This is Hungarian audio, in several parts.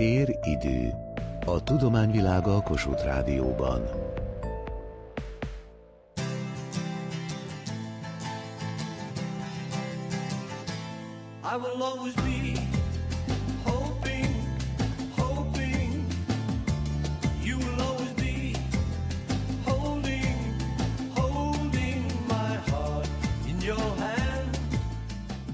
Tér-idő. A tudományvilága a Kossuth Rádióban. I will always be hoping, hoping you will always be holding, holding my heart in your hand.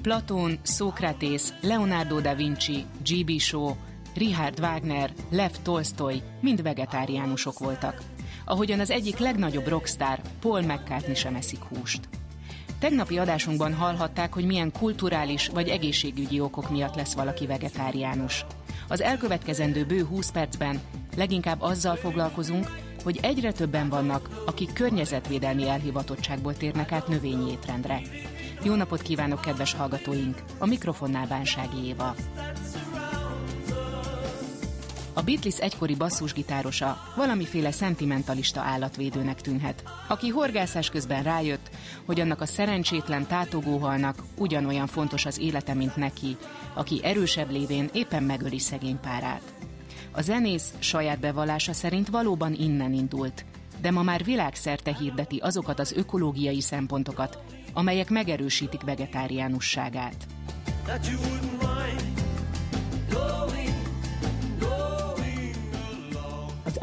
Platón, Szókratész, Leonardo da Vinci, G.B. Shaw, Richard Wagner, Lev Tolstoy mind vegetáriánusok voltak. Ahogyan az egyik legnagyobb rockstar, Paul McCartney sem eszik húst. Tegnapi adásunkban hallhatták, hogy milyen kulturális vagy egészségügyi okok miatt lesz valaki vegetáriánus. Az elkövetkezendő bő 20 percben leginkább azzal foglalkozunk, hogy egyre többen vannak, akik környezetvédelmi elhivatottságból térnek át növényi étrendre. Jó napot kívánok, kedves hallgatóink! A mikrofonnál Bánsági Éva. Beatles egykori basszusgitárosa valamiféle szentimentalista állatvédőnek tűnhet, aki horgászás közben rájött, hogy annak a szerencsétlen tátogóhalnak ugyanolyan fontos az élete, mint neki, aki erősebb lévén éppen megöli szegény párát. A zenész saját bevallása szerint valóban innen indult, de ma már világszerte hirdeti azokat az ökológiai szempontokat, amelyek megerősítik vegetáriánusságát. That you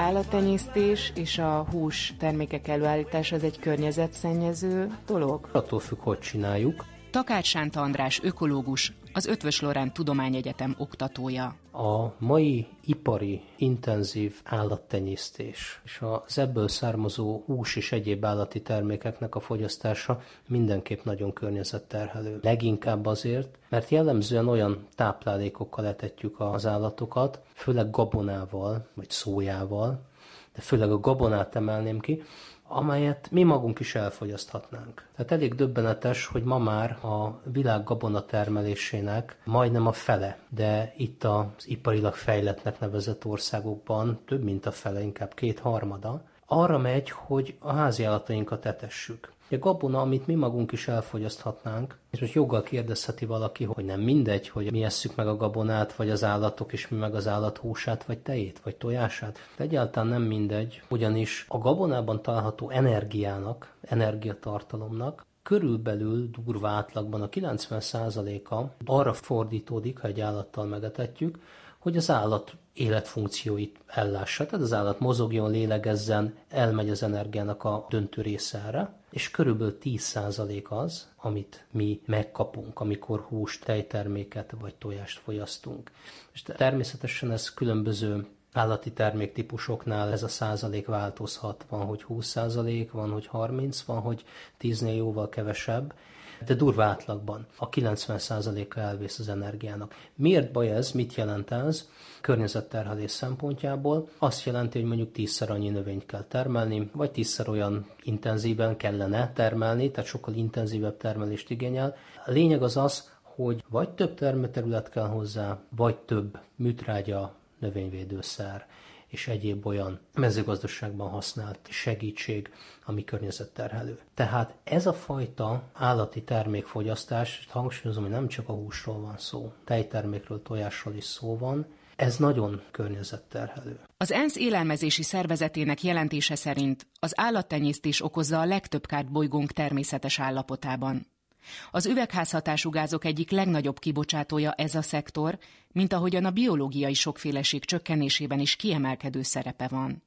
állattenyésztés és a hús termékek előállítása az egy környezetszennyező dolog? Attól függ, hogy csináljuk. Takács Sánta András ökológus, az Ötvös Lorán Tudományegyetem oktatója. A mai ipari, intenzív állattenyésztés és az ebből származó hús és egyéb állati termékeknek a fogyasztása mindenképp nagyon környezetterhelő. Leginkább azért, mert jellemzően olyan táplálékokkal etetjük az állatokat, főleg gabonával vagy szójával, de főleg a gabonát emelném ki, amelyet mi magunk is elfogyaszthatnánk. Tehát elég döbbenetes, hogy ma már a világ gabona termelésének majdnem a fele, de itt az iparilag fejletnek nevezett országokban több mint a fele, inkább kétharmada, arra megy, hogy a háziállatainkat etessük. A gabona, amit mi magunk is elfogyaszthatnánk, és most joggal kérdezheti valaki, hogy nem mindegy, hogy mi esszük meg a gabonát, vagy az állatok, és mi meg az állat húsát, vagy tejét, vagy tojását. De egyáltalán nem mindegy, ugyanis a gabonában található energiának, energiatartalomnak körülbelül durva átlagban a 90%-a arra fordítódik, ha egy állattal megetetjük, hogy az állat életfunkcióit ellássa. Tehát az állat mozogjon, lélegezzen, elmegy az energiának a döntő része erre, és körülbelül 10% az, amit mi megkapunk, amikor húst, tejterméket vagy tojást fogyasztunk. És természetesen ez különböző állati terméktípusoknál ez a százalék változhat. Van, hogy 20 százalék, van, hogy 30, van, hogy 10-nél jóval kevesebb, de durva átlagban a 90%-a elvész az energiának. Miért baj ez? Mit jelent ez? Környezetterhelés szempontjából azt jelenti, hogy mondjuk tízszer annyi növényt kell termelni, vagy tízszer olyan intenzíven kellene termelni, tehát sokkal intenzívebb termelést igényel. A lényeg az az, hogy vagy több termőterület kell hozzá, vagy több műtrágya, növényvédőszer, és egyéb olyan mezőgazdaságban használt segítség, ami környezetterhelő. Tehát ez a fajta állati termékfogyasztás, hangsúlyozom, hogy nem csak a húsról van szó, tejtermékről, tojásról is szó van, ez nagyon környezetterhelő. Az ENSZ élelmezési szervezetének jelentése szerint az állattenyésztés okozza a legtöbb kárt bolygónk természetes állapotában. Az üvegházhatású gázok egyik legnagyobb kibocsátója ez a szektor, mint ahogyan a biológiai sokféleség csökkenésében is kiemelkedő szerepe van.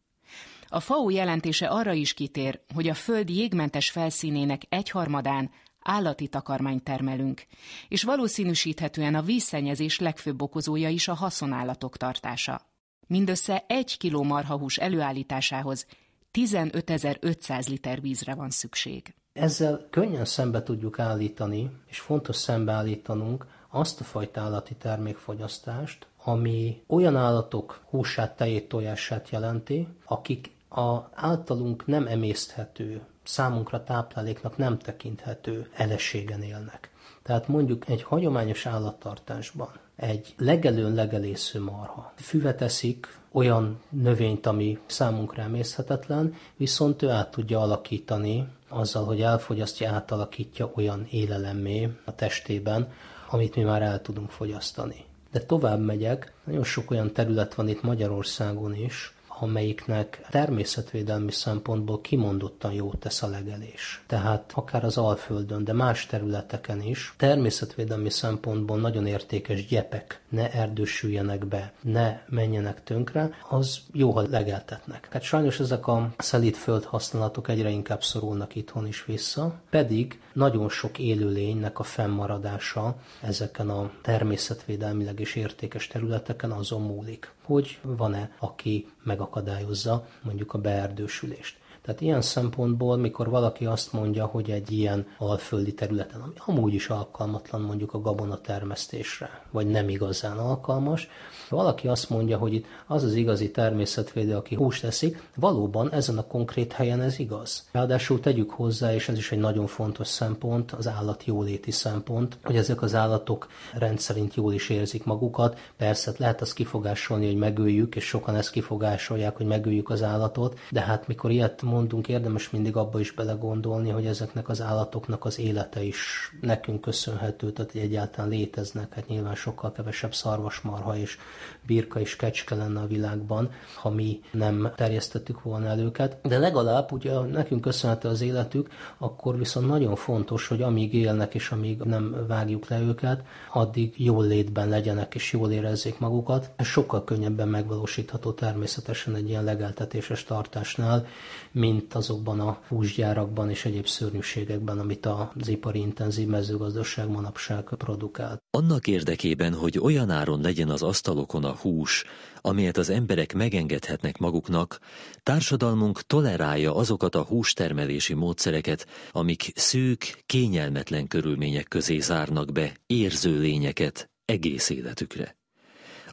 A FAO jelentése arra is kitér, hogy a Föld jégmentes felszínének egyharmadán állati takarmányt termelünk, és valószínűsíthetően a vízszennyezés legfőbb okozója is a haszonállatok tartása. Mindössze egy kiló marhahús előállításához 15.500 liter vízre van szükség. Ezzel könnyen szembe tudjuk állítani, és fontos szembeállítanunk azt a fajta állati termékfogyasztást, ami olyan állatok húsát, tejét, tojását jelenti, akik a általunk nem emészthető, számunkra tápláléknak nem tekinthető eleségen élnek. Tehát mondjuk egy hagyományos állattartásban egy legelőn legelésző marha füvet eszik, olyan növényt, ami számunkra emészhetetlen, viszont ő át tudja alakítani azzal, hogy elfogyasztja, átalakítja olyan élelemmé a testében, amit mi már el tudunk fogyasztani. De tovább megyek, nagyon sok olyan terület van itt Magyarországon is, amelyiknek természetvédelmi szempontból kimondottan jót tesz a legelés. Tehát akár az Alföldön, de más területeken is természetvédelmi szempontból nagyon értékes gyepek ne erdősüljenek be, ne menjenek tönkre, az jó, ha legeltetnek. Hát sajnos ezek a szelít földhasználatok egyre inkább szorulnak itthon is vissza, pedig nagyon sok élőlénynek a fennmaradása ezeken a természetvédelmileg is értékes területeken azon múlik, hogy van-e, aki megakadályozza mondjuk a beerdősülést. Tehát ilyen szempontból, mikor valaki azt mondja, hogy egy ilyen alföldi területen, ami amúgy is alkalmatlan mondjuk a gabona termesztésre, vagy nem igazán alkalmas, valaki azt mondja, hogy itt az az igazi természetvédő, aki húst teszik, valóban ezen a konkrét helyen ez igaz. Ráadásul tegyük hozzá, és ez is egy nagyon fontos szempont, az állat jóléti szempont, hogy ezek az állatok rendszerint jól is érzik magukat. Persze lehet azt kifogásolni, hogy megöljük, és sokan ezt kifogásolják, hogy megöljük az állatot, de hát mikor ilyet mondunk, érdemes mindig abba is belegondolni, hogy ezeknek az állatoknak az élete is nekünk köszönhető, tehát hogy egyáltalán léteznek, hát nyilván sokkal kevesebb szarvasmarha és birka és kecske lenne a világban, ha mi nem terjesztettük volna el őket. De legalább ugye nekünk köszönhető az életük, akkor viszont nagyon fontos, hogy amíg élnek és amíg nem vágjuk le őket, addig jól létben legyenek és jól érezzék magukat. Ez sokkal könnyebben megvalósítható természetesen egy ilyen legeltetéses tartásnál, mint azokban a húsgyárakban és egyéb szörnyűségekben, amit az ipari intenzív mezőgazdaság manapság produkál. Annak érdekében, hogy olyan áron legyen az asztalokon a hús, amelyet az emberek megengedhetnek maguknak, társadalmunk tolerálja azokat a hústermelési módszereket, amik szűk, kényelmetlen körülmények közé zárnak be érző lényeket egész életükre.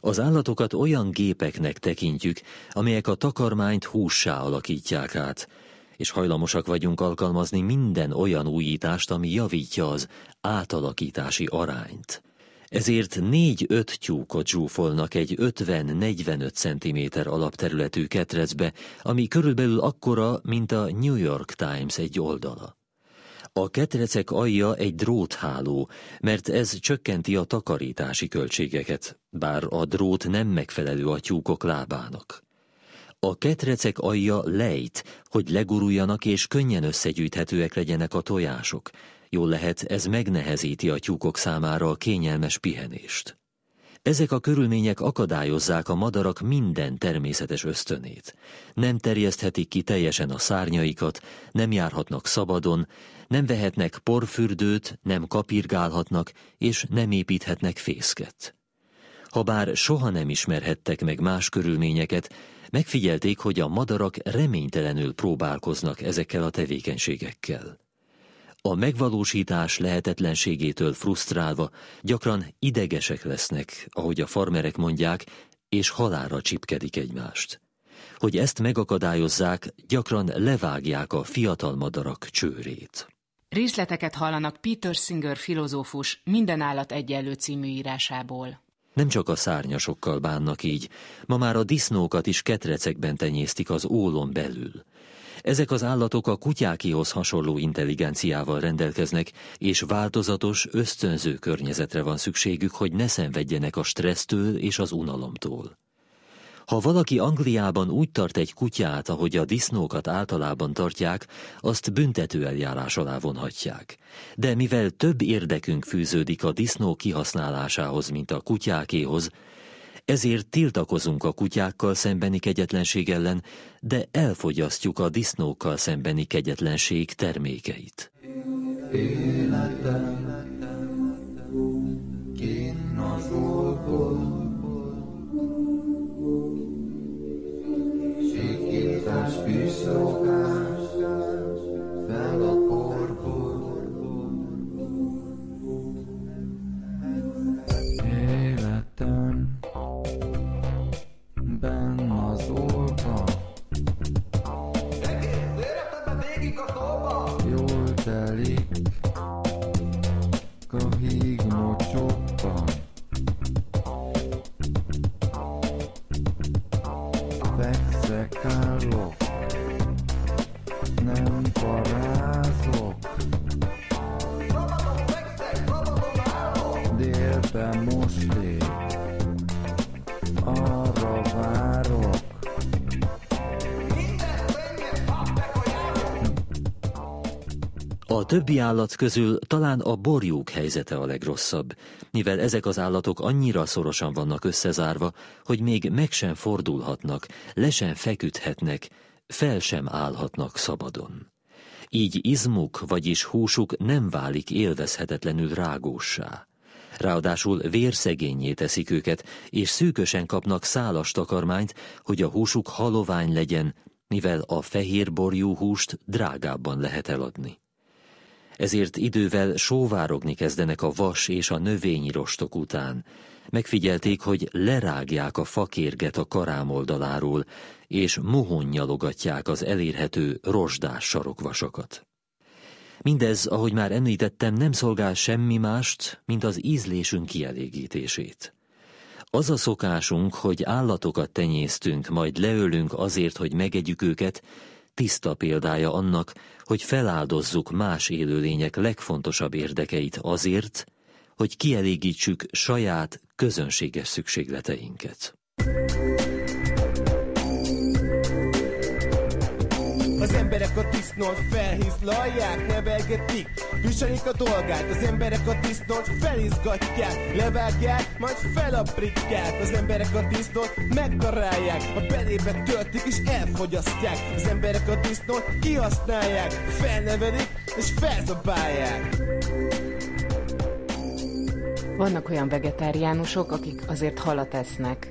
Az állatokat olyan gépeknek tekintjük, amelyek a takarmányt hússá alakítják át, és hajlamosak vagyunk alkalmazni minden olyan újítást, ami javítja az átalakítási arányt. Ezért négy-öt tyúkot zsúfolnak egy 50-45 cm alapterületű ketrecbe, ami körülbelül akkora, mint a New York Times egy oldala. A ketrecek alja egy drótháló, mert ez csökkenti a takarítási költségeket, bár a drót nem megfelelő a tyúkok lábának. A ketrecek alja lejt, hogy leguruljanak és könnyen összegyűjthetőek legyenek a tojások. Jól lehet, ez megnehezíti a tyúkok számára a kényelmes pihenést. Ezek a körülmények akadályozzák a madarak minden természetes ösztönét. Nem terjeszthetik ki teljesen a szárnyaikat, nem járhatnak szabadon, nem vehetnek porfürdőt, nem kapirgálhatnak, és nem építhetnek fészket. Habár soha nem ismerhettek meg más körülményeket, megfigyelték, hogy a madarak reménytelenül próbálkoznak ezekkel a tevékenységekkel. A megvalósítás lehetetlenségétől frusztrálva gyakran idegesek lesznek, ahogy a farmerek mondják, és halára csipkedik egymást. Hogy ezt megakadályozzák, gyakran levágják a fiatal madarak csőrét. Részleteket hallanak Peter Singer filozófus Minden állat egyenlő című írásából. Nem csak a szárnyasokkal bánnak így, ma már a disznókat is ketrecekben tenyésztik az ólon belül. Ezek az állatok a kutyákihoz hasonló intelligenciával rendelkeznek, és változatos, ösztönző környezetre van szükségük, hogy ne szenvedjenek a stressztől és az unalomtól. Ha valaki Angliában úgy tart egy kutyát, ahogy a disznókat általában tartják, azt büntető eljárás alá vonhatják. De mivel több érdekünk fűződik a disznó kihasználásához, mint a kutyákéhoz, ezért tiltakozunk a kutyákkal szembeni kegyetlenség ellen, de elfogyasztjuk a disznókkal szembeni kegyetlenség termékeit. Életem, Your delik, go hig more. Többi állat közül talán a borjúk helyzete a legrosszabb, mivel ezek az állatok annyira szorosan vannak összezárva, hogy még meg sem fordulhatnak, le sem feküdhetnek, fel sem állhatnak szabadon. Így izmuk, vagyis húsuk nem válik élvezhetetlenül rágóssá. Ráadásul vérszegényé teszik őket, és szűkösen kapnak szálas takarmányt, hogy a húsuk halovány legyen, mivel a fehér borjú húst drágábban lehet eladni. Ezért idővel sóvárogni kezdenek a vas és a növényi rostok után. Megfigyelték, hogy lerágják a fakérget a karám oldaláról, és mohon nyalogatják az elérhető rozsdás sarokvasakat. Mindez, ahogy már említettem, nem szolgál semmi mást, mint az ízlésünk kielégítését. Az a szokásunk, hogy állatokat tenyésztünk, majd leölünk azért, hogy megegyük őket, tiszta példája annak, hogy feláldozzuk más élőlények legfontosabb érdekeit azért, hogy kielégítsük saját közönséges szükségleteinket. Az emberek a disznót felhízlalják, nevelgetik, viselik a dolgát. Az emberek a disznót felizgatják, levágják, majd felaprítják. Az emberek a disznót megdarálják, a belébe töltik és elfogyasztják. Az emberek a disznót kihasználják, felnevelik és felzabálják. Vannak olyan vegetáriánusok, akik azért halat esznek.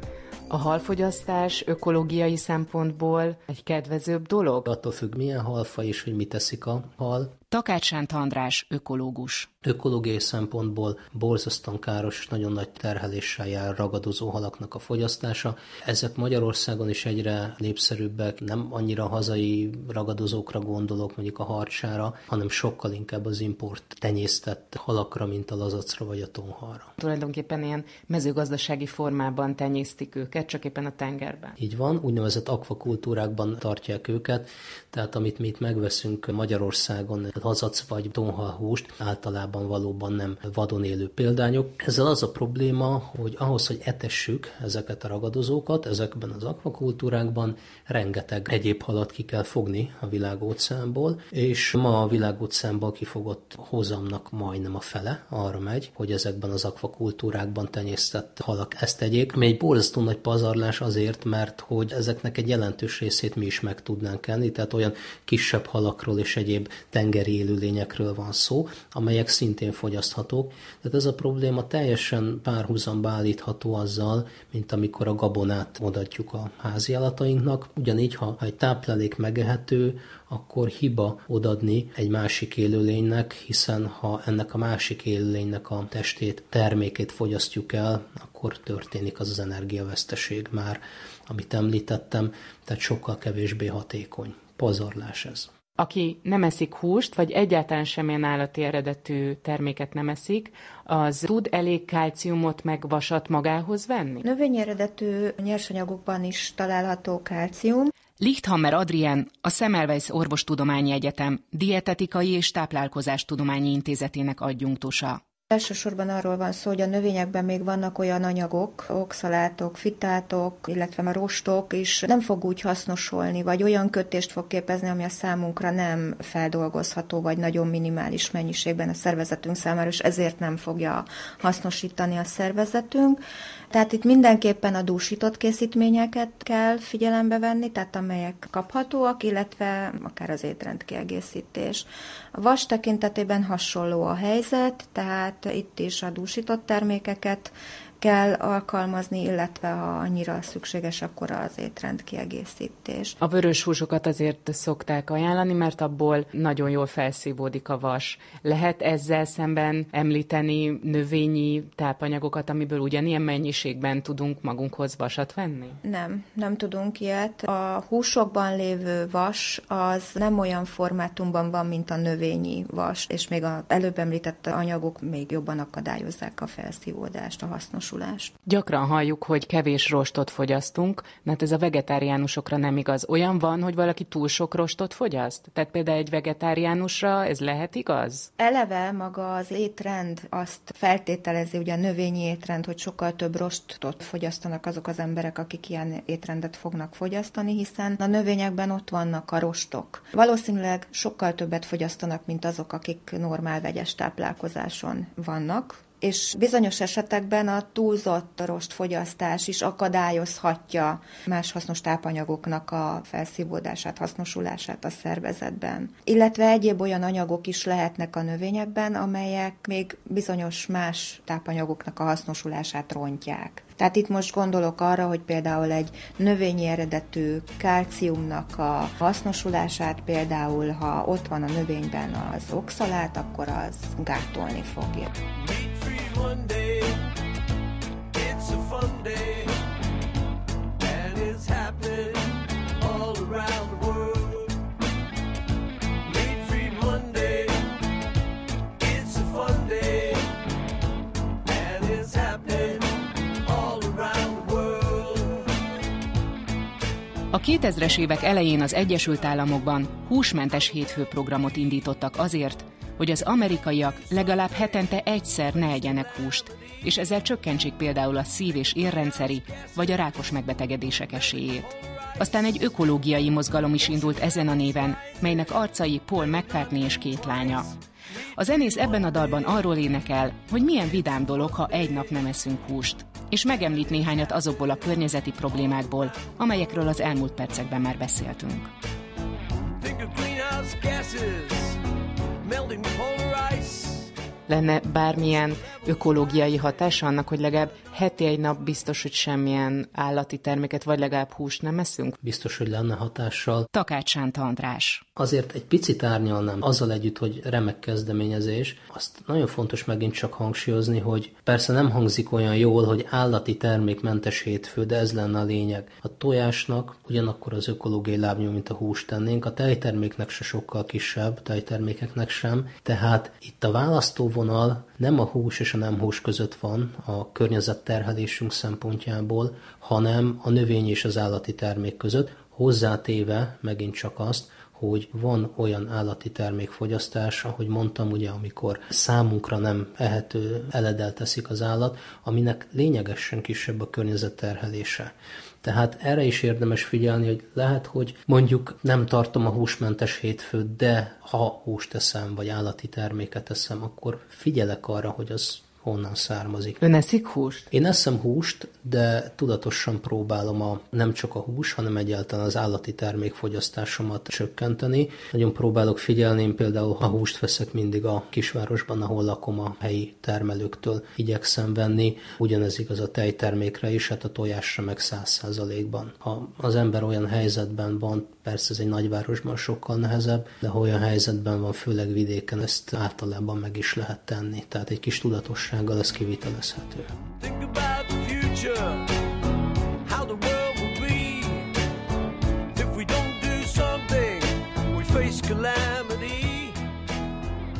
A halfogyasztás ökológiai szempontból egy kedvezőbb dolog? Attól függ, milyen halfa és hogy mit teszik a hal. Takács Sánt András, ökológus. Ökológiai szempontból borzasztóan káros, nagyon nagy terheléssel jár ragadozó halaknak a fogyasztása. Ezek Magyarországon is egyre népszerűbbek, nem annyira hazai ragadozókra gondolok, mondjuk a harcsára, hanem sokkal inkább az import tenyésztett halakra, mint a lazacra vagy a tonhalra. Tulajdonképpen ilyen mezőgazdasági formában tenyésztik őket, csak éppen a tengerben. Így van, úgynevezett akvakultúrákban tartják őket, tehát amit mi itt megveszünk Magyarországon, hazac vagy tonhal húst, általában valóban nem vadon élő példányok. Ezzel az a probléma, hogy ahhoz, hogy etessük ezeket a ragadozókat, ezekben az akvakultúrákban rengeteg egyéb halat ki kell fogni a világóceánból, és ma a világóceánból kifogott hozamnak majdnem a fele arra megy, hogy ezekben az akvakultúrákban tenyésztett halak ezt tegyék. Még egy borzasztó nagy pazarlás azért, mert hogy ezeknek egy jelentős részét mi is meg tudnánk enni, tehát olyan kisebb halakról és egyéb tengeri élőlényekről van szó, amelyek szintén fogyaszthatók. Tehát ez a probléma teljesen párhuzamba állítható azzal, mint amikor a gabonát odaadjuk a háziállatainknak. Ugyanígy, ha egy táplálék megehető, akkor hiba odadni egy másik élőlénynek, hiszen ha ennek a másik élőlénynek a testét, termékét fogyasztjuk el, akkor történik az az energiaveszteség már, amit említettem, tehát sokkal kevésbé hatékony. Pazarlás ez aki nem eszik húst, vagy egyáltalán semmilyen állati eredetű terméket nem eszik, az tud elég kalciumot meg vasat magához venni? Növényi eredetű nyersanyagokban is található kalcium. Lichthammer Adrien, a Semmelweis Orvostudományi Egyetem Dietetikai és Táplálkozástudományi Intézetének adjunktusa. Elsősorban arról van szó, hogy a növényekben még vannak olyan anyagok, oxalátok, fitátok, illetve a rostok is nem fog úgy hasznosolni, vagy olyan kötést fog képezni, ami a számunkra nem feldolgozható, vagy nagyon minimális mennyiségben a szervezetünk számára, és ezért nem fogja hasznosítani a szervezetünk. Tehát itt mindenképpen a dúsított készítményeket kell figyelembe venni, tehát amelyek kaphatóak, illetve akár az étrendkiegészítés. A vas tekintetében hasonló a helyzet, tehát itt is a dúsított termékeket kell alkalmazni, illetve ha annyira szükséges, akkor az étrend kiegészítés. A vörös húsokat azért szokták ajánlani, mert abból nagyon jól felszívódik a vas. Lehet ezzel szemben említeni növényi tápanyagokat, amiből ugyanilyen mennyiségben tudunk magunkhoz vasat venni? Nem, nem tudunk ilyet. A húsokban lévő vas az nem olyan formátumban van, mint a növényi vas, és még az előbb említett anyagok még jobban akadályozzák a felszívódást, a hasznos hasznosulást. Gyakran halljuk, hogy kevés rostot fogyasztunk, mert ez a vegetáriánusokra nem igaz. Olyan van, hogy valaki túl sok rostot fogyaszt? Tehát például egy vegetáriánusra ez lehet igaz? Eleve maga az étrend azt feltételezi, ugye a növényi étrend, hogy sokkal több rostot fogyasztanak azok az emberek, akik ilyen étrendet fognak fogyasztani, hiszen a növényekben ott vannak a rostok. Valószínűleg sokkal többet fogyasztanak, mint azok, akik normál vegyes táplálkozáson vannak, és bizonyos esetekben a túlzott rostfogyasztás is akadályozhatja más hasznos tápanyagoknak a felszívódását, hasznosulását a szervezetben. Illetve egyéb olyan anyagok is lehetnek a növényekben, amelyek még bizonyos más tápanyagoknak a hasznosulását rontják. Tehát itt most gondolok arra, hogy például egy növényi eredetű kálciumnak a hasznosulását például, ha ott van a növényben az oxalát, akkor az gátolni fogja. Monday, it's a fun day. A 2000-es évek elején az Egyesült Államokban húsmentes hétfő programot indítottak azért, hogy az amerikaiak legalább hetente egyszer ne egyenek húst, és ezzel csökkentsék például a szív- és érrendszeri vagy a rákos megbetegedések esélyét. Aztán egy ökológiai mozgalom is indult ezen a néven, melynek arcai Paul McCartney és két lánya. A zenész ebben a dalban arról énekel, hogy milyen vidám dolog, ha egy nap nem eszünk húst, és megemlít néhányat azokból a környezeti problémákból, amelyekről az elmúlt percekben már beszéltünk. Think of greenhouse gases. Lenne bármilyen ökológiai hatása annak, hogy legalább heti egy nap biztos, hogy semmilyen állati terméket, vagy legalább húst nem eszünk? Biztos, hogy lenne hatással. Takács Sánta András. Azért egy picit árnyalnám, azzal együtt, hogy remek kezdeményezés, azt nagyon fontos megint csak hangsúlyozni, hogy persze nem hangzik olyan jól, hogy állati termékmentes hétfő, de ez lenne a lényeg. A tojásnak ugyanakkor az ökológiai lábnyom, mint a húst tennénk, a tejterméknek se sokkal kisebb, tejtermékeknek sem, tehát itt a választóvonal nem a hús és a nem hús között van a környezetterhelésünk szempontjából, hanem a növény és az állati termék között, hozzátéve megint csak azt, hogy van olyan állati termékfogyasztás, ahogy mondtam, ugye, amikor számunkra nem ehető eledel teszik az állat, aminek lényegesen kisebb a környezetterhelése. Tehát erre is érdemes figyelni, hogy lehet, hogy mondjuk nem tartom a húsmentes hétfőt, de ha húst eszem, vagy állati terméket eszem, akkor figyelek arra, hogy az honnan származik. Ön eszik húst? Én eszem húst, de tudatosan próbálom a, nem csak a hús, hanem egyáltalán az állati termékfogyasztásomat csökkenteni. Nagyon próbálok figyelni, én például ha húst veszek mindig a kisvárosban, ahol lakom a helyi termelőktől igyekszem venni. Ugyanez igaz a tejtermékre is, hát a tojásra meg száz százalékban. Ha az ember olyan helyzetben van, persze ez egy nagyvárosban sokkal nehezebb, de ha olyan helyzetben van, főleg vidéken, ezt általában meg is lehet tenni. Tehát egy kis tudatosság biztonsággal ez kivitelezhető.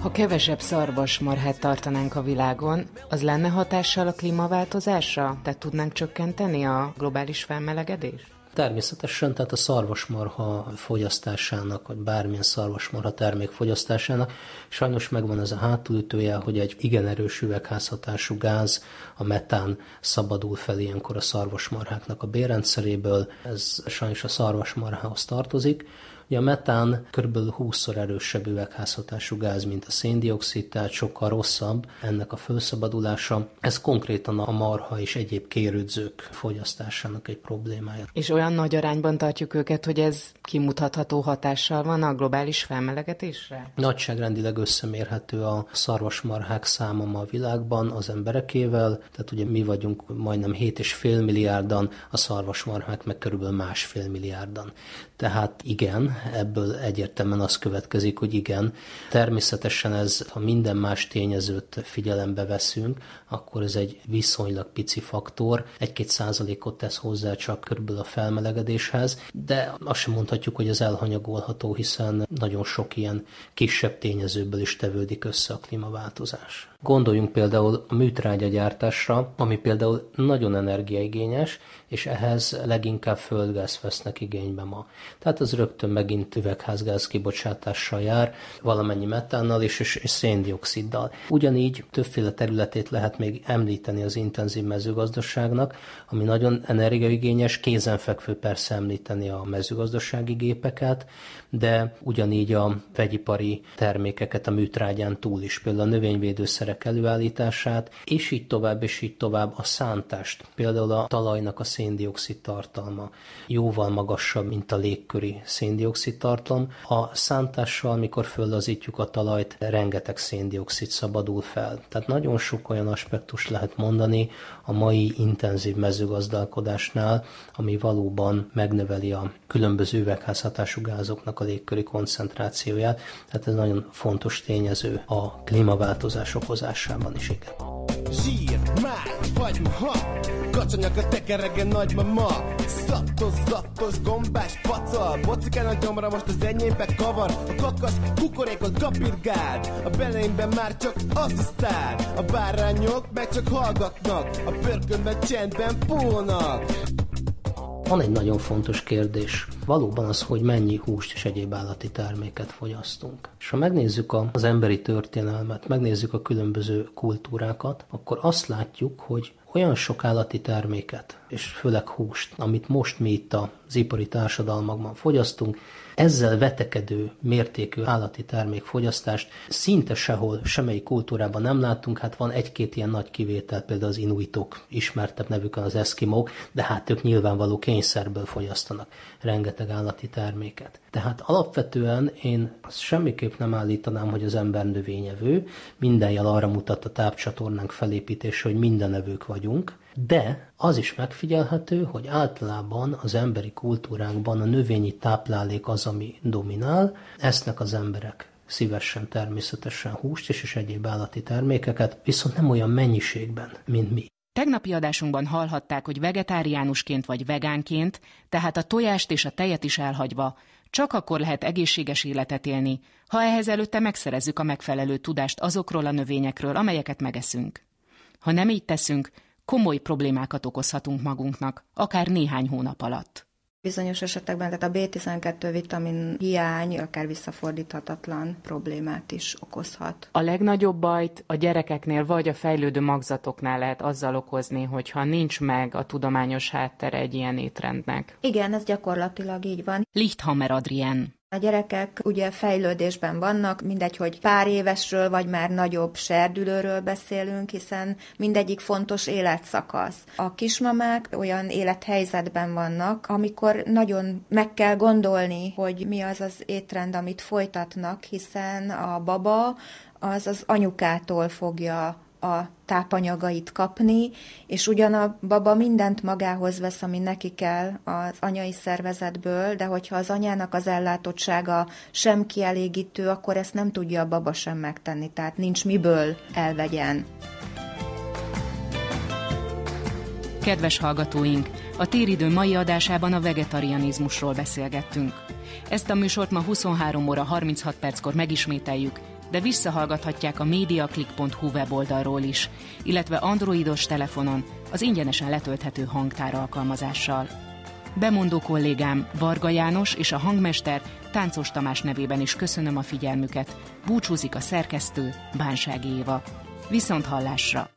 Ha kevesebb szarvasmarhát tartanánk a világon, az lenne hatással a klímaváltozásra? Tehát tudnánk csökkenteni a globális felmelegedést? Természetesen, tehát a szarvasmarha fogyasztásának, vagy bármilyen szarvasmarha termék fogyasztásának sajnos megvan ez a hátulütője, hogy egy igen erős üvegházhatású gáz, a metán szabadul fel ilyenkor a szarvasmarháknak a bérrendszeréből, ez sajnos a szarvasmarhához tartozik, Ugye a metán kb. 20-szor erősebb üvegházhatású gáz, mint a széndiokszid, tehát sokkal rosszabb ennek a felszabadulása. Ez konkrétan a marha és egyéb kérődzők fogyasztásának egy problémája. És olyan nagy arányban tartjuk őket, hogy ez kimutatható hatással van a globális felmelegedésre? Nagyságrendileg összemérhető a szarvasmarhák száma a világban az emberekével, tehát ugye mi vagyunk majdnem 7,5 milliárdan, a szarvasmarhák meg körülbelül másfél milliárdan. Tehát igen, ebből egyértelműen az következik, hogy igen. Természetesen ez, ha minden más tényezőt figyelembe veszünk, akkor ez egy viszonylag pici faktor, egy-két százalékot tesz hozzá csak körülbelül a felmelegedéshez, de azt sem mondhatjuk, hogy ez elhanyagolható, hiszen nagyon sok ilyen kisebb tényezőből is tevődik össze a klímaváltozás. Gondoljunk például a műtrágya gyártásra, ami például nagyon energiaigényes, és ehhez leginkább földgáz vesznek igénybe ma. Tehát az rögtön megint üvegházgáz kibocsátással jár, valamennyi metánnal is, és, és széndioksziddal. Ugyanígy többféle területét lehet még említeni az intenzív mezőgazdaságnak, ami nagyon energiaigényes, kézenfekvő persze említeni a mezőgazdasági gépeket, de ugyanígy a vegyipari termékeket a műtrágyán túl is, például a növényvédőszerek előállítását, és így tovább, és így tovább a szántást. Például a talajnak a széndiokszid tartalma jóval magasabb, mint a légköri széndiokszid tartalom. A szántással, mikor föllazítjuk a talajt, rengeteg széndiokszid szabadul fel. Tehát nagyon sok olyan aspektus lehet mondani a mai intenzív mezőgazdálkodásnál, ami valóban megnöveli a különböző üvegházhatású gázoknak a légköri koncentrációját. Tehát ez nagyon fontos tényező a klímaváltozás okozásában is, igen. Zsír, máj, fagyma, ha Kacsanyak a tekeregen nagymama. Szattos, zattos, gombás pacal Bocikán a gyomra most az enyémbe kavar. A kakas kukorékot kapirgál. A beleimben már csak asszisztál A bárányok meg csak hallgatnak. A pörkönben csendben pólnak van egy nagyon fontos kérdés. Valóban az, hogy mennyi húst és egyéb állati terméket fogyasztunk. És ha megnézzük az emberi történelmet, megnézzük a különböző kultúrákat, akkor azt látjuk, hogy olyan sok állati terméket, és főleg húst, amit most mi itt az ipari társadalmakban fogyasztunk, ezzel vetekedő mértékű állati termékfogyasztást szinte sehol, semmelyik kultúrában nem láttunk, hát van egy-két ilyen nagy kivétel, például az inuitok, ismertebb nevükön az eszkimók, de hát ők nyilvánvaló kényszerből fogyasztanak rengeteg állati terméket. Tehát alapvetően én azt semmiképp nem állítanám, hogy az ember növényevő, minden jel arra mutat a tápcsatornánk felépítése, hogy minden evők vagyunk, de az is megfigyelhető, hogy általában az emberi kultúránkban a növényi táplálék az, ami dominál, esznek az emberek szívesen természetesen húst és, és egyéb állati termékeket, viszont nem olyan mennyiségben, mint mi. Tegnapi adásunkban hallhatták, hogy vegetáriánusként vagy vegánként, tehát a tojást és a tejet is elhagyva, csak akkor lehet egészséges életet élni, ha ehhez előtte megszerezzük a megfelelő tudást azokról a növényekről, amelyeket megeszünk. Ha nem így teszünk, komoly problémákat okozhatunk magunknak, akár néhány hónap alatt. Bizonyos esetekben, tehát a B12 vitamin hiány akár visszafordíthatatlan problémát is okozhat. A legnagyobb bajt a gyerekeknél vagy a fejlődő magzatoknál lehet azzal okozni, hogyha nincs meg a tudományos háttere egy ilyen étrendnek. Igen, ez gyakorlatilag így van. Lichthammer Adrien. A gyerekek ugye fejlődésben vannak, mindegy, hogy pár évesről vagy már nagyobb serdülőről beszélünk, hiszen mindegyik fontos életszakasz. A kismamák olyan élethelyzetben vannak, amikor nagyon meg kell gondolni, hogy mi az az étrend, amit folytatnak, hiszen a baba az az anyukától fogja a tápanyagait kapni, és ugyan a baba mindent magához vesz, ami neki kell az anyai szervezetből, de hogyha az anyának az ellátottsága sem kielégítő, akkor ezt nem tudja a baba sem megtenni, tehát nincs miből elvegyen. Kedves hallgatóink, a téridő mai adásában a vegetarianizmusról beszélgettünk. Ezt a műsort ma 23 óra 36 perckor megismételjük, de visszahallgathatják a mediaclick.hu weboldalról is, illetve androidos telefonon az ingyenesen letölthető hangtár alkalmazással. Bemondó kollégám Varga János és a hangmester Táncos Tamás nevében is köszönöm a figyelmüket. Búcsúzik a szerkesztő Bánsági Éva. Viszont hallásra!